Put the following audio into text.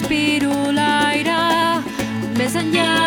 respiro l'aire més enllà